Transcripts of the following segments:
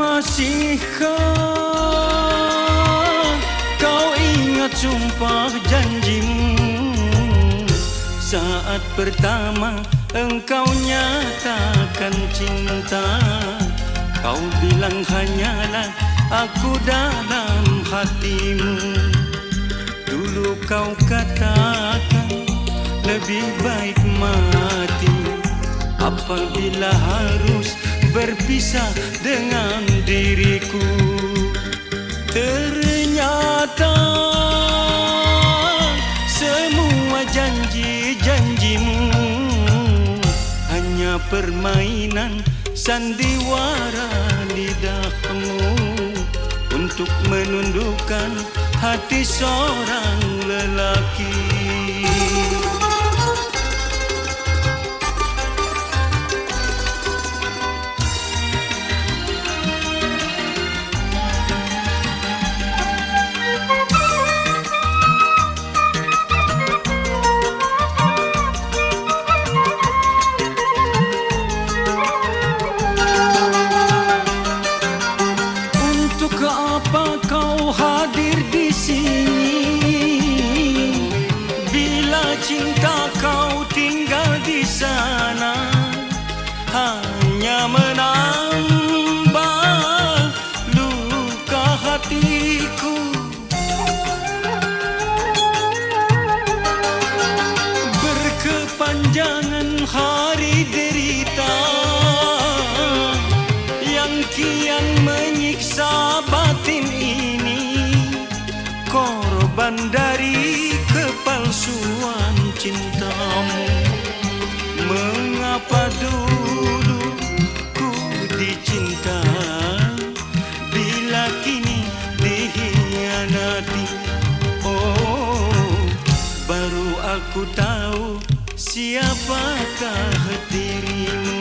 Masihkah kau ingat sumpah janjimu. Saat pertama engkau nyatakan cinta Kau bilang hanyalah aku dalam hatimu. Dulu kau katakan lebih baik mati. Apabila harus berpisah dengan diriku. Ternyata semua janji-janjimu Hanya permainan sandiwara lidahmu Untuk menundukkan hati seorang lelaki kian menyiksa batin ini. Korban dari kepalsuan cintamu. Mengapa dulu ku dicinta? Bila kini dihianati? Oh baru aku tahu siapakah dirimu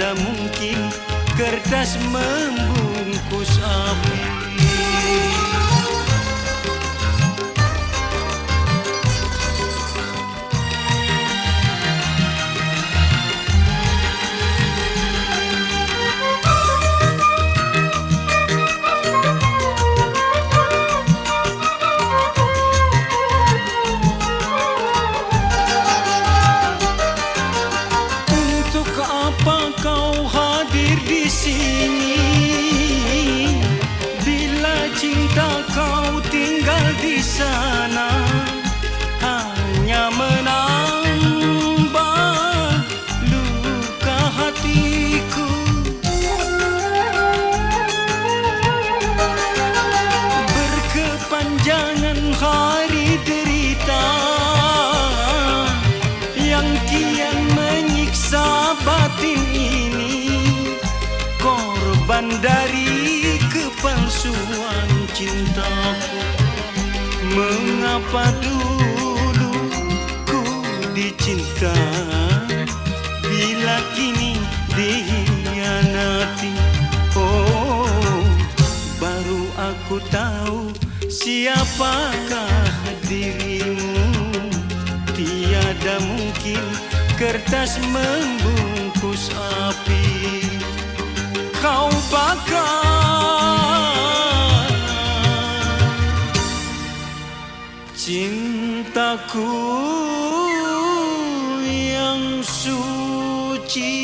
Tiada mungkin kertas membungkus api dari kepalsuan cintaku. Mengapa dulu ku dicinta? Bila kini dihianati Oh baru aku tahu siapakah dirimu. Tiada mungkin kertas membungkus api kau bakar. Cintaku yang suci